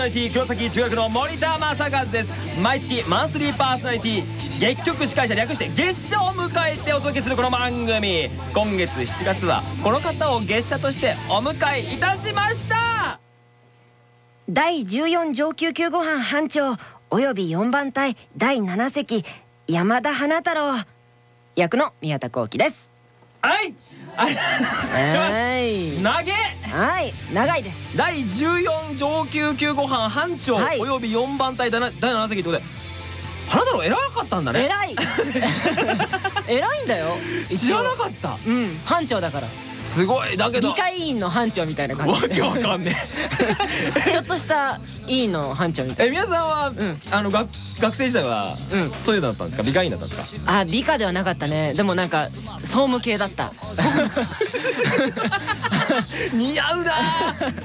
ーソナリティ黒崎中学の森田正和です。毎月マンスリーパーソナリティ月局司会者略して月謝を迎えてお届けするこの番組。今月7月はこの方を月謝としてお迎えいたしました。第14上級救護班班長および4番隊第7席山田花太郎。役の宮田幸喜です。はい。はい。投げはい長いです。第14上級救護班班長、はい、および4番隊第7席ってことで花太郎偉かったんだね。偉い。偉いんだよ。知らなかった。うん。班長だからすごい。だけど。理解委員の班長みたいな感じわけわかんねえ。ちょっとした委員の班長みたいえ皆さんは、うん、あの学学生時代は、うん、そういうのだったんですか？理科委員だったんですか？あ理科ではなかったね。でもなんか総務系だった。似合うな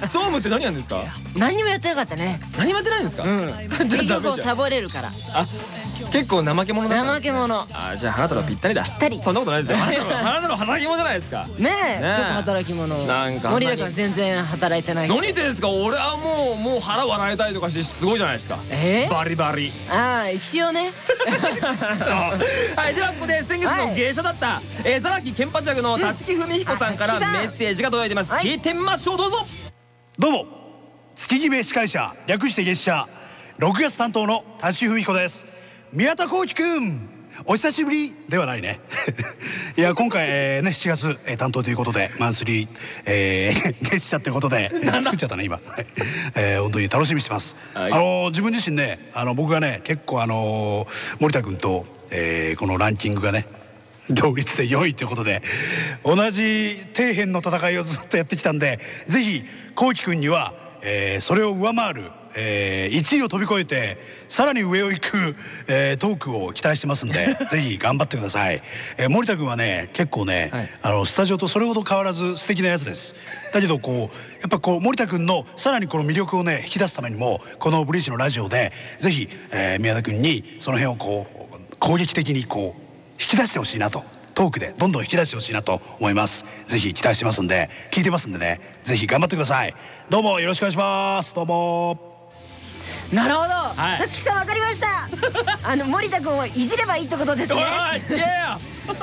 総務って何なんですか？何にもやってなかったね。何もやってないんですか？うん。結局サボれるから。あ結構怠け者だ怠け者あじゃあ花太郎ぴったりだ。ぴったり。そんなことないですよ。花太郎働き者じゃないですか。ねえちょっと働き者。なんか森田君全然働いてない。何言ってんですか。俺はもうもう腹笑えたりとかしてすごいじゃないですか。え？バリバリ。ああ一応ね。はいではここで先月の芸者だったザラキケンパチャグの立木文彦さんからメッセージが届いてます。聞いてみましょう。どうぞ。どうも。月決め司会者略して月謝。6月担当の立木文彦です宮田幸輝くんお久しぶりではないね。いや今回、えー、ね7月、えー、担当ということでマンスリー、えー、月謝ということで作っちゃったね今、えー、本当に楽しみにしてます、はい、あの自分自身ねあの僕がね結構あの森田君と、えー、このランキングがね同率で4位ということで同じ底辺の戦いをずっとやってきたんでぜひこうき君には、えー、それを上回るえー、1位を飛び越えてさらに上を行く、えー、トークを期待してますんで ぜひ頑張ってください、えー、森田君はね結構ね、はい、あのスタジオとそれほど変わらず素敵なやつです。だけどこうやっぱこう森田君のさらにこの魅力をね引き出すためにもこの「ブリーチ」のラジオでぜひ、えー、宮田君にその辺をこう攻撃的にこう引き出してほしいなと。トークでどんどん引き出してほしいなと思います。ぜひ期待してますんで聞いてますんでねぜひ頑張ってください。どうもよろしくお願いします。どうもなるほど、はい、夏木さんわかりました。あの森田君をいじればいいってことですね。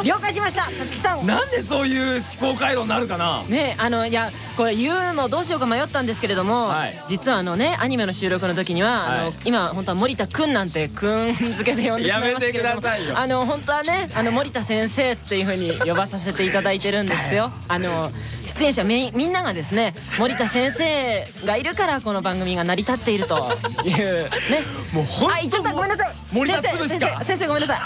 了解しました。夏木さんなんでそういう思考回路になるかな。ねあのいやこれ言うのどうしようか迷ったんですけれども、はい、実はあのねアニメの収録の時には、はい、あの今本当は森田くんなんてくん付けで呼んでしまいますけれどもあの本当はねあの森田先生っていうふうに呼ばさせていただいてるんですよ。あの出演者みみんながですね森田先生がいるからこの番組が成り立っているというね。もう本当あちょっとごめんなさい。森田潰しか？先生ごめんなさい。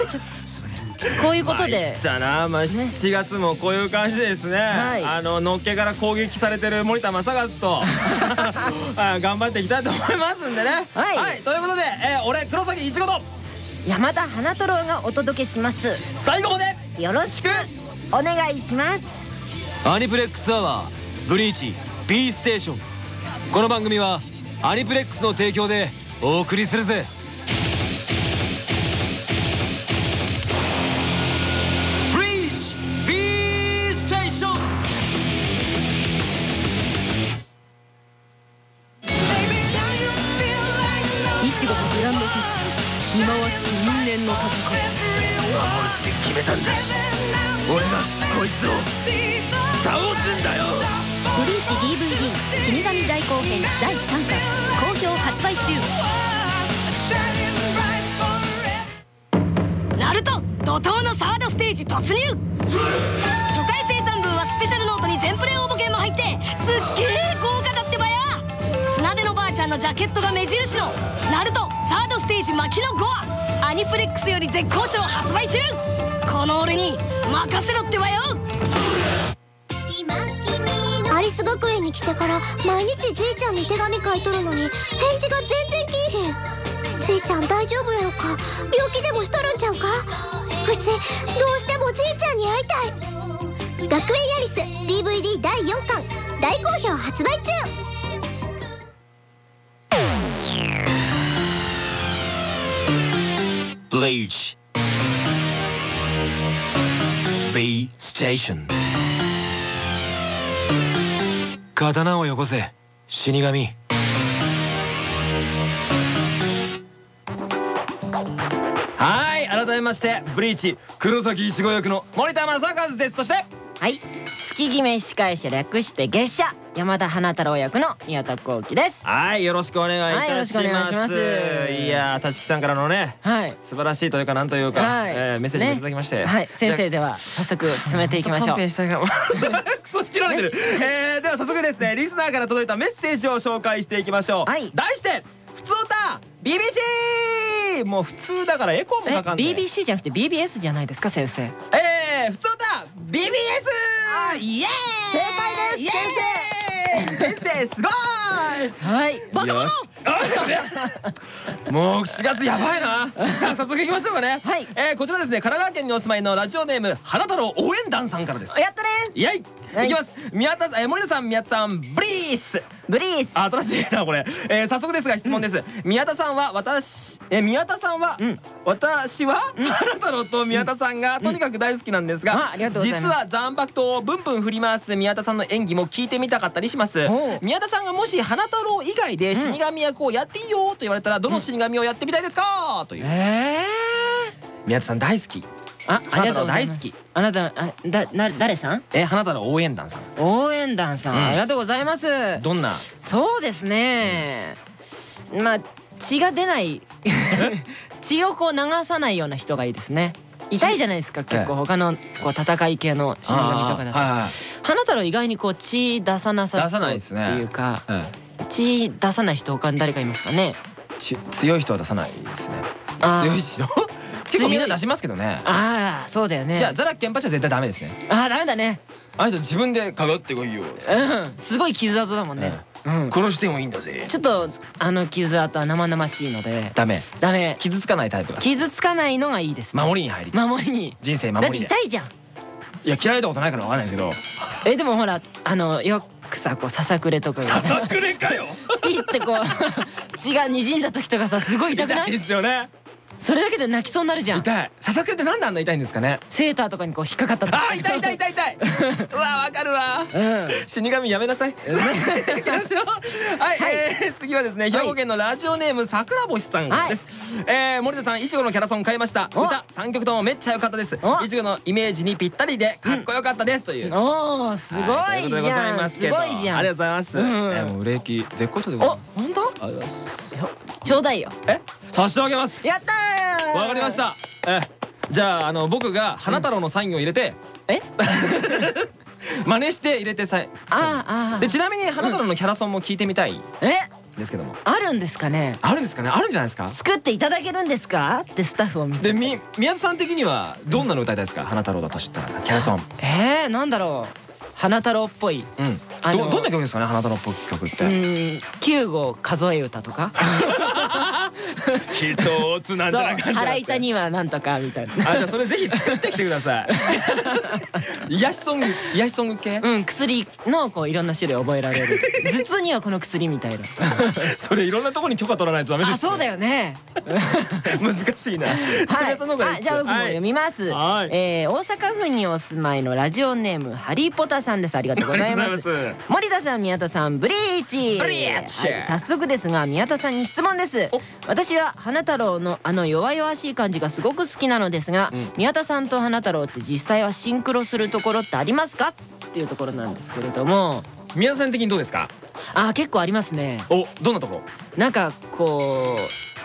こういうことで。じゃあな。まあ7月もこういう感じですね。あののっけから攻撃されてる森田正和と 頑張っていきたいと思いますんでね。はい。ということで俺黒崎いちごと山田花太郎がお届けします。最後までよろしくお願いしますアニプレックスアワーブリーチ B ステーション。この番組はアニプレックスの提供でお送りするぜ。ナルト怒涛のサードステージ突入。初回生産分はスペシャルノートに全プレ応募券も入ってすっげえ豪華だってばや。綱手のばあちゃんのジャケットが目印のナルトサードステージ牧野5話ア。ニプレックスより絶好調発売中。この俺に任せろってばよ。アリス学園に来てから毎日じいちゃんに手紙書いとるのに返事が全然きいへんじいちゃん大丈夫やろか？病気でもしとるんちゃうか？うちどうしてもじいちゃんに会いたい。学園アリス DVD 第4巻大好評発売中。Bleach. B Station. 刀をよこせ死神めましてブリーチ黒崎一護役の森田正和です。そしてはい。月決め司会者略して月謝山田花太郎役の宮田幸喜です。はいよろしくお願いいたします。いや立木さんからのねはい。素晴らしいというかなんというかメッセージいただきまして。はい。先生では早速進めていきましょう。クソしきられてる。えでは早速ですねリスナーから届いたメッセージを紹介していきましょう。題して BBC もう普通だからエコーもかかんない BBC じゃなくて BBS じゃないですか先生。ええふつおた BBS イエーイ！正解です先生!先生すごい!はい。バカ者 もう4月やばいな。さあ早速いきましょうかね。はい、えー、こちらですね。神奈川県にお住まいのラジオネーム花太郎応援団さんからです。やったね。イエイ。い。きます。宮田さん、え森田さん宮田さんブリース。ブリース。新しいなこれ、えー、早速ですが質問です、宮田さんは私え宮田さんは、私は花太郎と宮田さんがとにかく大好きなんですが、実は残白刀をブンブン振り回す宮田さんの演技も聞いてみたかったりします。宮田さんがもし花太郎以外で死神役をやっていいよと言われたらどの死神をやってみたいですか？という、え宮田さん大好き。あ、ありがとう大好き。あなた、あ、だ、な、誰さん？え、花田の応援団さん。応援団さん、ありがとうございます。どんな？そうですね。まあ、血が出ない。血をこう流さないような人がいいですね。痛いじゃないですか結構。他のこう戦い系の死神とかだと、花太郎意外にこう血出さなさそうっていうか、血出さない人他に誰かいますかね？強い人は出さないですね。強い人？結構みんな出しますけどね。ああそうだよね。じゃあザラケンパチは絶対ダメですね。ああダメだね。あの人自分でかかってこいよ。うん。すごい傷跡だもんね。殺してもいいんだぜ。ちょっとあの傷跡は生々しいので。ダメ。ダメ。傷つかないタイプ傷つかないのがいいです守りに入り守りに。人生守りだって痛いじゃん。いや嫌われたことないからわかんないですけど。えでもほらあのよくさこうささくれとかささくれかよピってこう血が滲んだ時とかさすごい痛くないですよねそれだけで泣きそうになるじゃん。痛い。ささくれってなんであんな痛いんですかね？セーターとかにこう引っかかったあ痛い痛い痛い痛い。うわわかるわ。死神やめなさい。はい。次はですね兵庫県のラジオネーム桜星さんです。え森田さんいちごのキャラソン買いました。歌三曲ともめっちゃ良かったです。いちごのイメージにぴったりでかっこよかったですという。おおすごいじゃん。すごいじゃん。ありがとうございます。もう売れ行き絶好調でございます。本当？ありがとうございますちょうだいよ。え？差し上げます。やったー！わかりました。えじゃああの僕が花太郎のサインを入れてえ？真似して入れてさああでちなみに花太郎のキャラソンも聞いてみたいえ？ですけども。あるんですかね？あるんですかね？あるんじゃないですか？作っていただけるんですか？ってスタッフを見て。でみ宮田さん的にはどんなの歌いたいですか？花太郎だとしたらキャラソン。えー、なんだろう花太郎っぽい、うん、どどんな曲ですかね花太郎っぽい曲って。うん九号数え歌とか 一つなんじゃなか腹痛にはなんとかみたいな。あじゃあそれぜひ作ってきてください。癒しソング癒しソング系？うん薬のこういろんな種類覚えられる。頭痛にはこの薬みたいな。それいろんなところに許可取らないとダメですあそうだよね。難しいな。はい。じゃあ僕も読みます。え大阪府にお住まいのラジオネームハリーポタさんです。ありがとうございます。森田さん宮田さんブリーチ。ブリーチ。早速ですが宮田さんに質問です。私は花太郎のあの弱々しい感じがすごく好きなのですが、うん、宮田さんと花太郎って実際はシンクロするところってありますか？っていうところなんですけれども。宮田さん的にどうですか？あ結構ありますね。おどんなとこ？ろなんかこう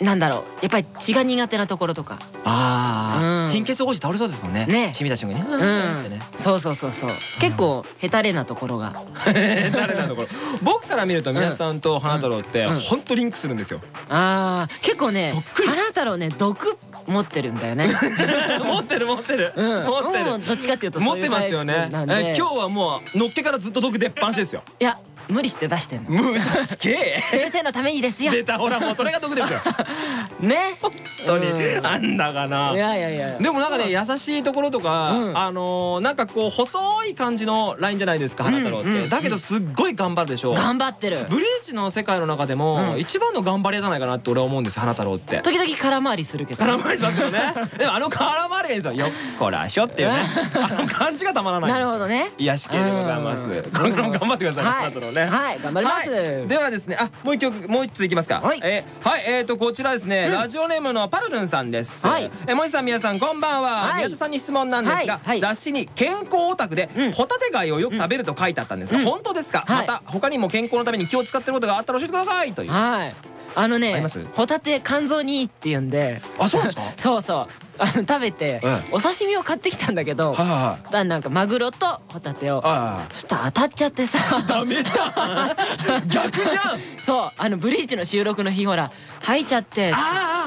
なんだろう。やっぱり血が苦手なところとか。ああ、貧血起こし倒れそうですもんね。ね。血見た瞬間に。うん。ってね。そうそうそうそう。結構ヘタレなところが。ヘタレなところ。僕から見ると皆さんと花太郎って本当リンクするんですよ。ああ結構ね花太郎ね毒持ってるんだよね。持ってる持ってる。持ってる。どっちかっていうと持ってますよね。今日はもうのっけからずっと毒出っ放しですよ。いや無理して出してんの。無すげえ。先生のためにですよ。出たほらもうそれが毒ですよ ね。本当に。あんだかな。いやいやいや。でもなんかね優しいところとかあのなんかこう細い感じのラインじゃないですか花太郎って。だけどすっごい頑張るでしょ頑張ってる。ブリーチの世界の中でも一番の頑張り屋じゃないかなって俺は思うんです花太郎って。時々空回りするけど。空回りしますよね。でもあの空回りがいいんですよ。よっこらしょっていうね。あの感じがたまらないなるほどね。癒し系でございます。これからも頑張ってください花太郎ね。ねはい。頑張ります。ではですねあもう一曲もう一ついきますか。はい。えはい。えっとこちらですねラジオネームのパルルンさんです。はい。えもしさん皆さんこんばんは。宮田さんに質問なんですが雑誌に健康オタクでホタテ貝をよく食べると書いてあったんですが本当ですか？また他にも健康のために気を使ってることがあったら教えてくださいという。はい。あのねホタテ肝臓にいいって言うんで。あそうですか？そうそうあの食べてお刺身を買ってきたんだけどなんかマグロとホタテをそしたら当たっちゃってさ。ダメじゃん。逆じゃん。そうあのブリーチの収録の日ほら吐いちゃって。あ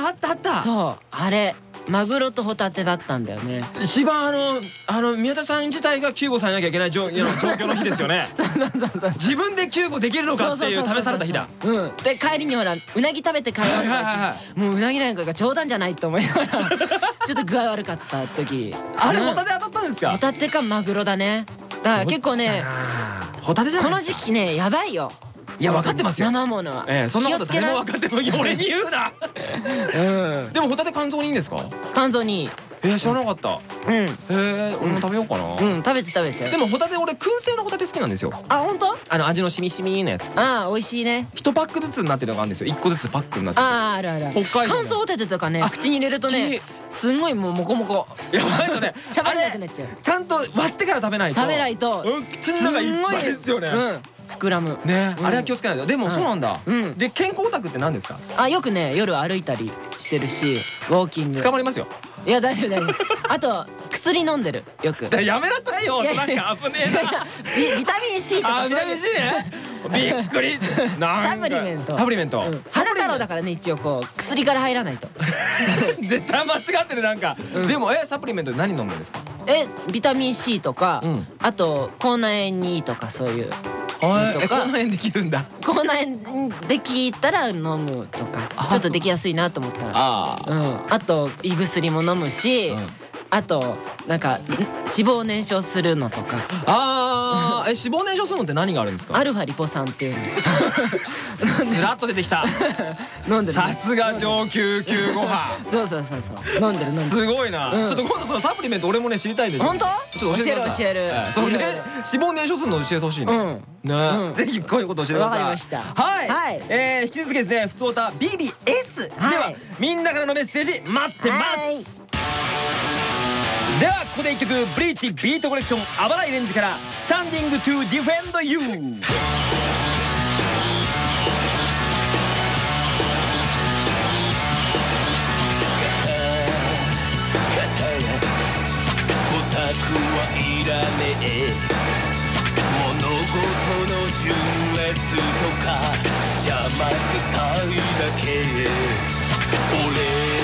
ああったあった。そうあれマグロとホタテだったんだよね。一番あのあの宮田さん自体が救護されなきゃいけない状況の日ですよね。自分で救護できるのかっていう試された日だ。うん。で帰りにほらうなぎ食べて帰ろうもううなぎなんかが冗談じゃないと思いながら ちょっと具合悪かった時。あれホタテ当たったんですか？ホタテかマグロだね。だから結構ねホタテじゃこの時期ねやばいよいや分かってますよ。生ものは。ええそんなこと誰も分かっても俺に言うな。でもホタテ肝臓にいいんですか？肝臓にえ知らなかった。うん。へえ俺も食べようかな。うん。食べて食べて。でもホタテ俺燻製のホタテ好きなんですよ。あ本当？あの味のしみしみのやつ。あ美味しいね。一パックずつになってるのがあるんですよ。一個ずつパックになってああるある北海道乾燥ホタテとかね口に入れるとねすんごいもうモコモコ。やばいよね。しゃばれなくなっちゃう。ちゃんと割ってから食べないと。食べないと。口の中いっぱいですよね膨らむ。ね。あれは気をつけないと。でもそうなんだ。で健康オタクって何ですか？あよくね夜歩いたりしてるしウォーキング。捕まりますよ。いや大丈夫大丈夫。あと薬飲んでる。よく。やめなさいよ。なんか危ねえな。ビタミン C とかビタミン C ね。びっくり。サプリメント。サプリメント。腹太郎だからね一応こう薬から入らないと。絶対間違ってるなんか。でもえサプリメント何飲むんですか？えビタミン C とかあと口内炎にとかそういう。とか。口内炎できるんだ。口内炎できたら飲むとか。ちょっとできやすいなと思ったら。あと胃薬も飲むしあとなんか脂肪燃焼するのとか。ああえ脂肪燃焼するのって何があるんですか？アルファリポ酸っていうの。ずらっと出てきた。飲んでる。さすが上級級ご飯。そうそうそうそう。飲んでる飲んでる。すごいな。ちょっと今度そのサプリメント俺もね知りたいです本当？ちょっと教える教える。そのね脂肪燃焼するの教えてほしいね。ね。ぜひこういうこと教えてください。わかりました。はい。え引き続きですねふつおた BBS ではみんなからのメッセージ待ってますではここで一曲ブリーチビートコレクションあばらいレンジから「スタンディングトゥディフェンドユー」はいらねえ。物事の順列とか邪魔くさいだけ。俺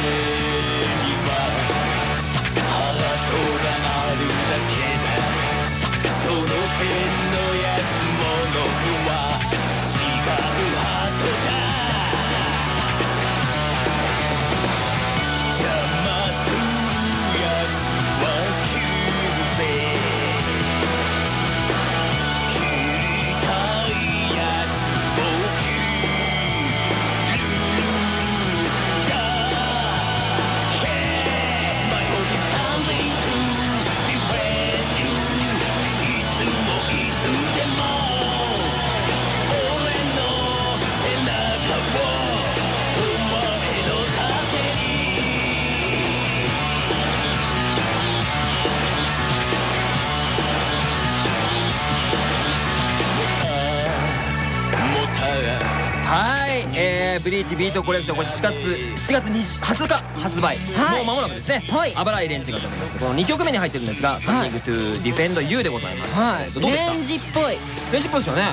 ビートコレクションこれ7月7月20日発売、もう間もなくですね。あばらいレンジがと思います。この2曲目に入ってるんですが「スタンディングトゥディフェンドユー」でございますどうでした？レンジっぽい。レンジっぽいですよね。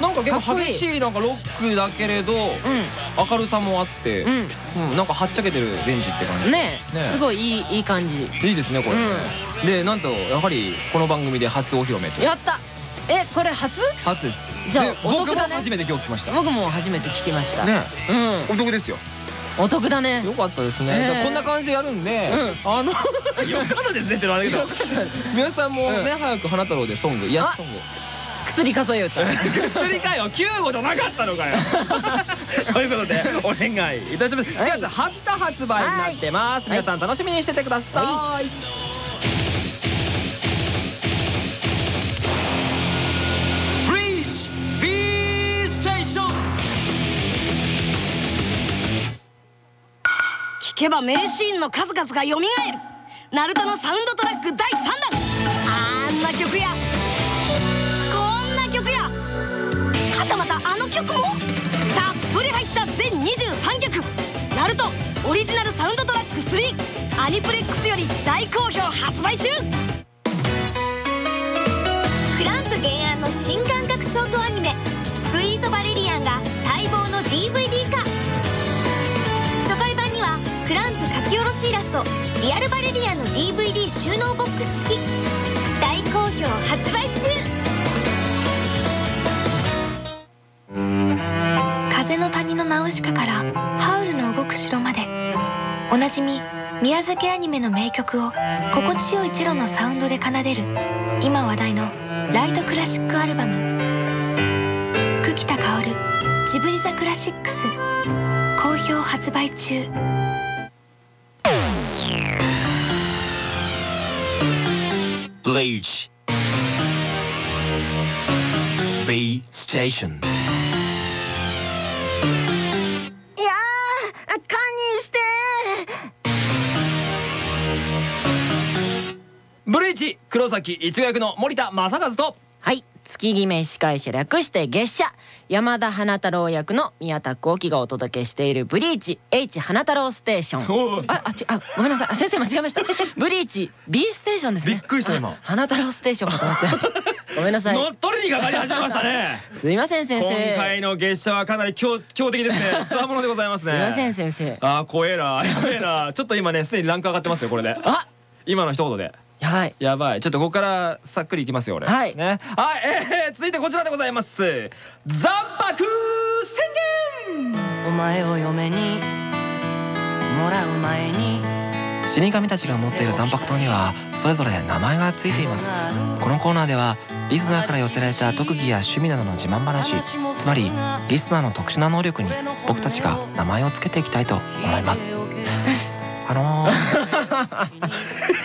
なんか結構激しいなんかロックだけれど明るさもあってなんかはっちゃけてるレンジって感じ。ねすごいいいいい感じ。いいですねこれ。でなんとやはりこの番組で初お披露目とやったえこれ初？初です。じゃあ僕も初めて今日来ました。僕も初めて聞きました。ね。うん。お得ですよ。お得だね。よかったですね。こんな感じでやるんであの よかったですねってのはだけど。皆さんもね早く花太郎でソング癒しソング。薬数え歌薬かよ。9号じゃなかったのかよ。ということでお願いいたします。4月20日発売になってます。皆さん楽しみにしててください聴けば名シーンの数々が蘇る。ナルトのサウンドトラック第3弾。あんな曲や。こんな曲や。はたまたあの曲も。たっぷり入った全23曲。ナルトオリジナルサウンドトラック3アニプレックスより大好評発売中。クランプ原案の新感覚ショートアニメ「スイートバレリアン」が待望の DVD クランプ書き下ろしイラスト「リアルバレリアン」の DVD 収納ボックス付き。大好評発売中。風の谷のナウシカからハウルの動く城まで。おなじみ宮崎アニメの名曲を心地よいチェロのサウンドで奏でる今話題のライトクラシックアルバム。久喜田薫ジブリザクラシックス。好評発売中。Bleach V Station. いやー堪忍して。ブリーチ黒崎一護役の森田正和と。はい月決め司会者略して月謝。山田花太郎役の宮田幸喜がお届けしているブリーチ H 花太郎ステーション。ああちあごめんなさい。あ先生間違えました。ブリーチ B ステーションですね。びっくりした今。あ花太郎ステーションかと思っちゃいました。ごめんなさい。乗っ取りにかかり始めましたね。すいません先生。今回の月謝はかなり強強敵ですね。つわものでございますね。すいません先生。あー怖えなやべえなちょっと今ねすでにランク上がってますよこれで。あ今の一言でやばい。やばい。ちょっとここからさっくりいきますよ俺。はい。ね。はい。えー、続いてこちらでございます。残白宣言。お前を嫁にもらう前に死神たちが持っている残白刀にはそれぞれ名前がついています。このコーナーではリスナーから寄せられた特技や趣味などの自慢話。つまりリスナーの特殊な能力に僕たちが名前をつけていきたいと思います。あのー、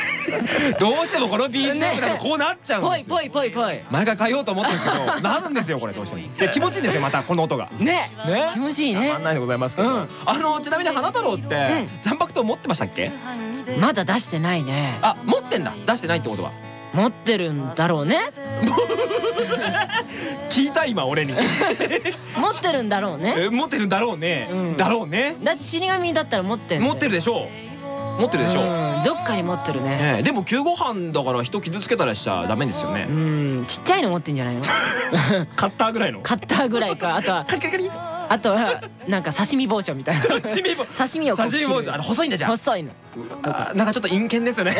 どうしてもこの BGM だとこうなっちゃうんですよ。ぽいぽいぽいぽい。毎回変えようと思ってるんですけどなるんですよこれどうしても。で気持ちいいんですよまたこの音が。ね。ね。気持ちいいね。たまんないでございますけど、うん。あのちなみに花太郎って残白刀持ってましたっけ？まだ出してないね。あ持ってんだ。出してないってことは。持ってるんだろうね。聞いた今俺に。持ってるんだろうね。え持ってるんだろうね、うん。だろうね。だって死神だったら持ってんだよ。持ってるでしょう持ってるでしょ？う、うん。どっかに持ってるね。でも救護班だから人傷つけたらしちゃダメですよね、うん。ちっちゃいの持ってんじゃないの？カッターぐらいの？カッターぐらいか。あと はカリカリカリ。あとはなんか刺身包丁みたいな。刺身包 刺身を刺身包丁。あの細いんだじゃん。細いの。あなんかちょっと陰険ですよね。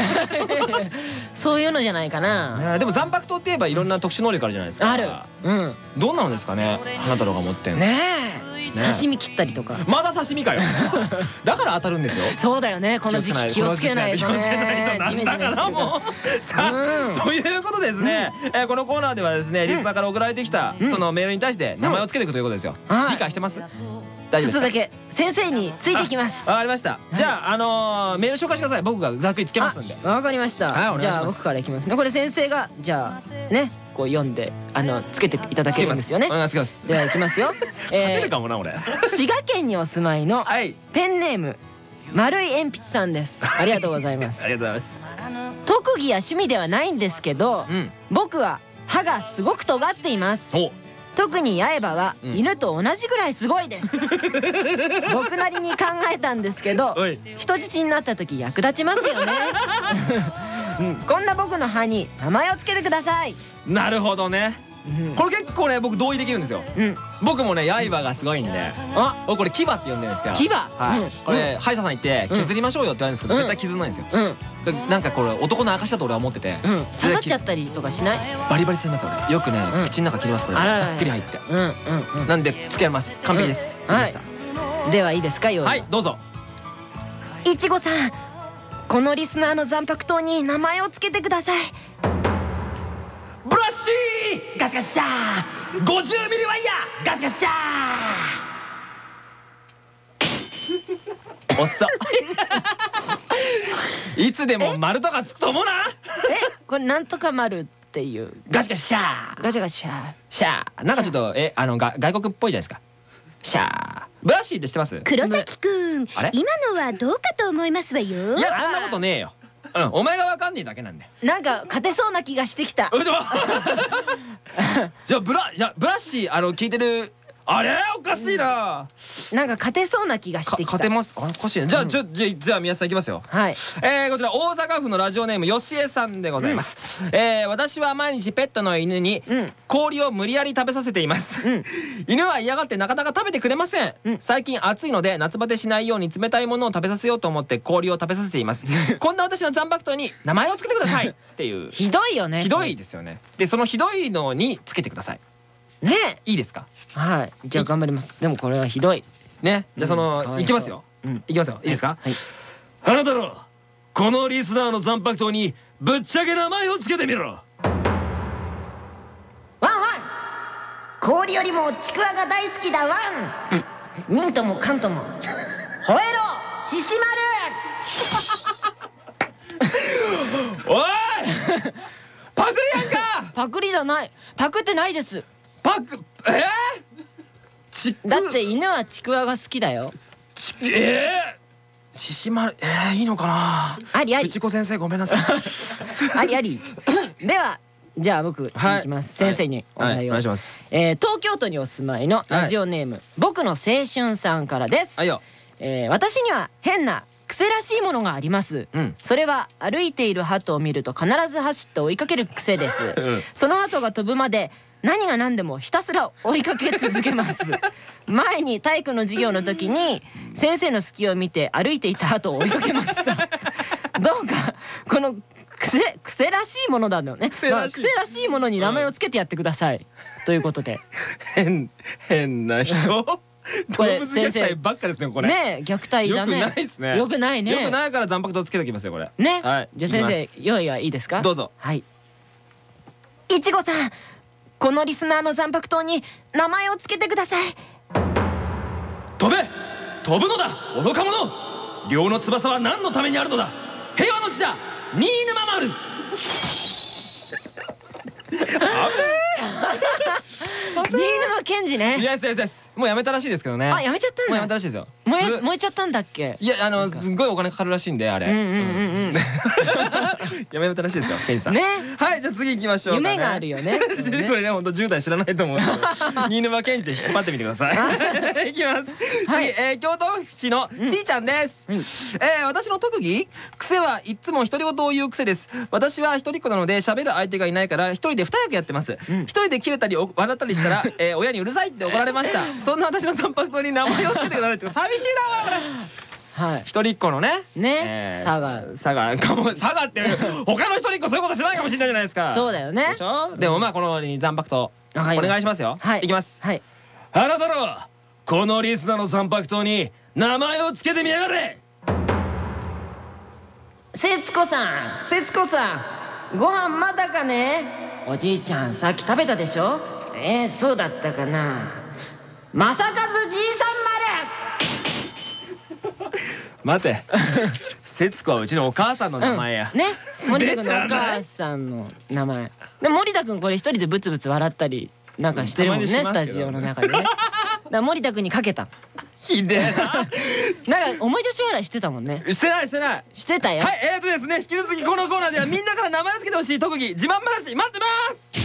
そういうのじゃないかな。でも残白刀って言えばいろんな特殊能力あるじゃないですか。ある。うん。どんなのですかね？花太郎が持ってんの。ねえ。ね刺身切ったりとか。まだ刺身かよ。だから当たるんですよ。そうだよね。この時期気をつけないと気をつけないねとだからもう。さうん。あということでですねえーこのコーナーではですねリスナーから送られてきたそのメールに対して名前をつけていくということですよ。はい。理解してます？大丈夫ですか？ちょっとだけ先生についていきます。わかりました。じゃああのーメール紹介してください僕がざっくりつけますんで。あわかりました、じゃあ僕からいきますね。これ先生がじゃあねこう読んであのつけていただけるんですよね。お願いします。ではいきますよ、えるかもな俺。ー、滋賀県にお住まいのはい。ペンネーム丸い鉛筆さんです。ありがとうございます。ありがとうございます。特技や趣味ではないんですけどうん。僕は歯がすごく尖っています。お。特に八重歯はうん。犬と同じぐらいすごいです。僕なりに考えたんですけど人質になった時役立ちますよね、うんこんな僕の歯に名前をつけてください、なるほどね。うん。これ結構ね僕同意できるんですよ。うん、僕もね刃がすごいんで。あおこれ牙って呼んでるんですよ牙？はい、うん。これ歯医者さん行って削りましょうよって言われるんですけど、うん。絶対削らないんですよ、うん。なんかこれ男の証だと俺は思ってて、うん。刺さっちゃったりとかしない？バリバリしてます俺。よくね、うん。口の中切りますこれ。ざっくり入って。なんで付き合います。完璧です、うんではいいですか用意。はいどうぞ。いちごさんこのリスナーの残白刀に名前をつけてください。ブラッシーガシガシャー。50ミリワイヤー。ガシガシャー。おっさいつでも丸とかつくと思うな。え？これなんとか丸っていう。ガシガシシャー。ガチャガチャシャー。なんかちょっとえ？あのが外国っぽいじゃないですかシャー。ブラッシーって知ってます？黒崎くん。今のはどうかと思いますわよ。いやそんなことねえよ。うんお前がわかんねえだけなんだよなんか勝てそうな気がしてきた。じゃあブラいやブラッシーあの聞いてるあれ？おかしいな、なんか勝てそうな気がして勝てます？あおかしいなじゃあ、じゃあじゃあ宮下さんいきますよ。はい。えー、こちら大阪府のラジオネームよしえさんでございます、うん、えー、私は毎日ペットの犬に氷を無理やり食べさせています、うん、犬は嫌がってなかなか食べてくれません、うん、最近暑いので夏バテしないように冷たいものを食べさせようと思って氷を食べさせています。こんな私の残白糖に名前をつけてください。っていう。ひどいよね。ひどいですよね。でそのひどいのにつけてくださいねいいですか？はい。じゃあ頑張ります。でもこれはひどい。ねじゃあそのいきますよ。いきますよ。い。いですか？あなたのこのリスナーの残白糖にぶっちゃけ名前をつけてみろ。ワンワン。氷よりもちくわが大好きだワン。ミントもカントも。吠えろ。獅子丸。おい。パクリやんか。パクリじゃない。パクってないですパクえー、だって犬はちくわが好きだよ。ええー、獅子丸えー、いいのかな？ありあり。先生ごめんなさい。ありあり。ではじゃあ僕い。きます、はい、先生にお題を、はい、お願いします、えー、東京都にお住まいのラジオネーム、はい、僕の青春さんからです、はいよ。えー、私には変な癖らしいものがあります、うん、それは歩いている鳩を見ると必ず走って追いかける癖です、うん、その鳩が飛ぶまで何が何でもひたすら追いかけ続けます。前に体育の授業の時に先生の隙を見て歩いていた後を追いかけました。どうかこの癖癖らしいものだよね。癖らしい。ものに名前をつけてやってください、ということで。変変な人？動物虐待ばっかですねこれ。ね虐待だね。よくないですね。よくないね。よくないから残白糖つけときますよこれ。ねはい。じゃあ先生用意はいいですか？どうぞ。はい。いちごさんこのリスナーの残白糖に名前をつけてください。飛べ！飛ぶのだ！愚か者！両の翼は何のためにあるのだ！平和の使者！新沼丸！あ新沼賢治ねイエスイエスイエスもうやめたらしいですけどね。あやめちゃったんだ。もうやめたらしいですよ燃え燃えちゃったんだっけ？いやあのすごいお金かかるらしいんであれ。やめたらしいですよケンさん。ね。はいじゃあ次行きましょう夢があるよね これね本当10代知らないと思う新沼賢治で引っ張ってみてください。いきます。次え京都府市のちーちゃんです。え私の特技癖はいつも独り言を言う癖です。私は一人っ子なので喋る相手がいないから一人で二役やってます。一人で切れたり笑ったりしたらえ親にうるさいって怒られました。そんな私の散髪糖に名前を付けてくださいって寂しいはい、一人っ子のね。ね、佐賀。佐賀かも 佐賀って他の一人っ子そういうことしないかもしれないじゃないですか。そうだよね。でしょ？でもまあこの残白糖お願いしますよ。はい。いきます。はい。あなたのこのリスナーの残白糖に名前を付けてみやがれ。節子さん節子さんご飯まだかね？おじいちゃんさっき食べたでしょ？えー、そうだったかな。正和じいさん丸待て。節子はうちのお母さんの名前や、うん、ね。森田君のお母さんの名前。で森田君これ一人でブツブツ笑ったりなんかしてるもんねスタジオの中でね。だ森田君にかけた。ひでえ。ななんか思い出し笑いしてたもんね。してないしてない。してたよ。はいえーとですね引き続きこのコーナーではみんなから名前を付けてほしい特技自慢話待ってます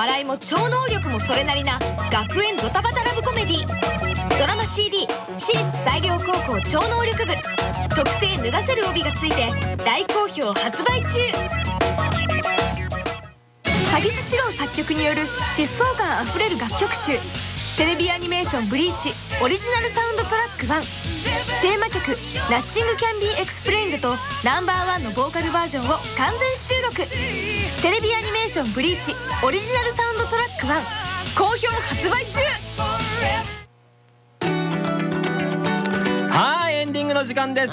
笑いも超能力もそれなりな学園ドタバタラブコメディ。ドラマ CD 私立西陵高校超能力部。特製脱がせる帯がついて大好評発売中。萩須史郎作曲による疾走感あふれる楽曲集。テレビアニメーション「ブリーチ」オリジナルサウンドトラック1テーマ曲「 Nothing Can Be Explained」と Number One のボーカルバージョンを完全収録。テレビアニメーション「ブリーチ」オリジナルサウンドトラック1好評発売中。の時間です。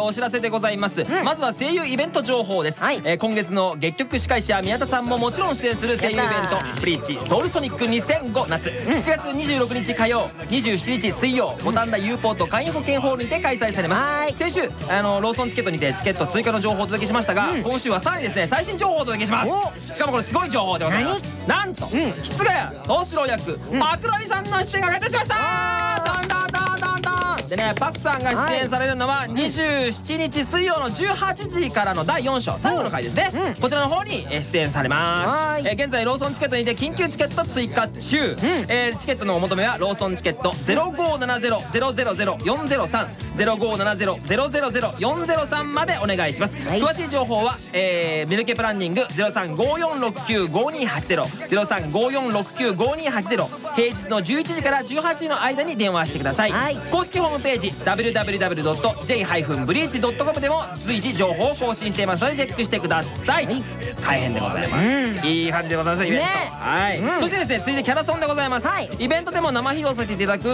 お知らせでございます、うん、まずは声優イベント情報です、はい、えー、今月の月局司会者宮田さんももちろん出演する声優イベント「ブリーチソウルソニック2005夏」うん、7月26日火曜27日水曜五反田 U ポート簡易保険ホールにて開催されます。先週あのローソンチケットにてチケット追加の情報をお届けしましたが、うん、今週はさらにですね最新情報をお届けします。しかもこれすごい情報でございますなんと日番谷冬獅郎役パクロリさんの出演が決定しました。どんどんどんどんどんでねパクさんが出演されるのは27日水曜の18時からの第4章最後の回ですね、うん、こちらの方に出演されます、え現在ローソンチケットにて緊急チケット追加中、うん、えー、チケットのお求めはローソンチケット0570-000-403 0570-000-403までお願いします、はい、詳しい情報は、えー、ミルケプランニング0354695280 0354695280平日の11時から18時の間に電話してください、はい、公式ホームページ www.j-breach.com でも随時情報を更新していますのでチェックしてください、はい、大変でございます、うん、いい感じでございますイベント、ね、はい、うん、そしてですね続いてキャラソンでございます、はい、イベントでも生披露させていただく、え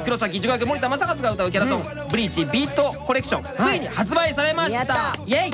ー、黒崎一学森田正和が歌うキャラソン、うん、ブリーチビートコレクション、つい。に発売されました。イエイ。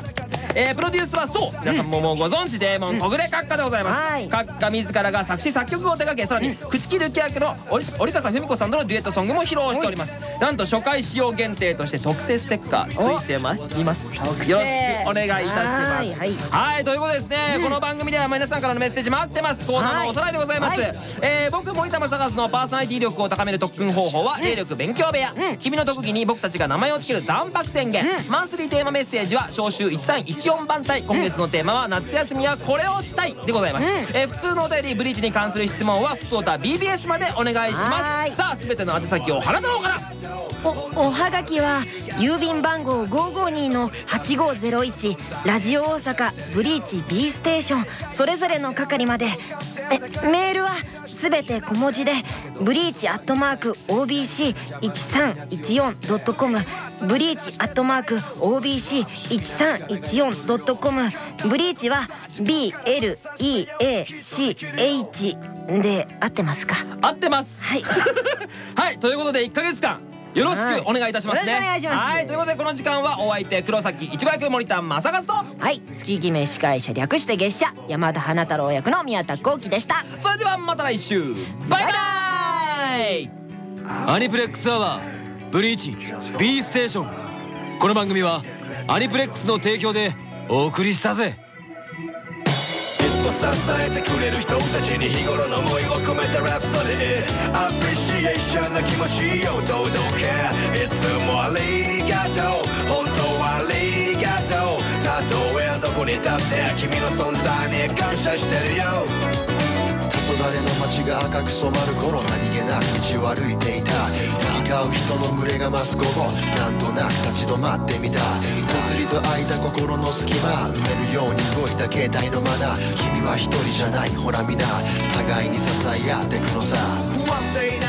えー、プロデュースはそう。皆さんももうご存知デーモン小暮閣下でございます、閣下自らが作詞作曲を手掛けさらに口木るき役の折笠文子さんとのデュエットソングも披露しております。なんと初回使用限定として特製ステッカーついてまいります。よろしくお願いいたします。はいということでですね、この番組では皆さんからのメッセージ待ってます。コーナーのおさらいでございます、え僕森田正和のパーソナリティ力を高める特訓方法は霊力勉強部屋、君の特技に僕たちが名前を付ける残白宣言、マンスリーテーマメッセージは召集1314番隊。今月のテーマは夏休みはこれをしたいでございます、え普通のお便りブリーチに関する質問は福岡 BBS までお願いします。さあ全ての宛先を払ったろうからおおはがきは郵便番号552の8501ラジオ大阪ブリーチ B ステーションそれぞれの係まで。えメールはすべて小文字でブリーチアットマーク OBC1314.com ブリーチアットマーク OBC1314.com ブリーチは BLEACH で合ってますか？合ってます。はい。はいということで1か月間よろしくお願いいたしますね。はい。ということでこの時間はお相手黒崎一番役森田正和と。はい。月決め司会者略して月謝山田花太郎役の宮田幸喜でした。それではまた来週。バイバイ。アニプレックスアワーブリーチ B ステーション。この番組はアニプレックスの提供でお送りしたぜ支えてくれる人たちに日頃の思いを込めたラプソディアプリシエーションの気持ちを届けいつもありがとう。本当はありがとう。たとえどこに立って君の存在に感謝してるよ。れの街が赤く染まる頃何気なく道を歩いていた。行き交う人の群れが増す午後なんとなく立ち止まってみた。ぽつりと空いた心の隙間埋めるように動いた携帯のマナー君は一人じゃないほら皆互いに支え合ってくのさ。不安定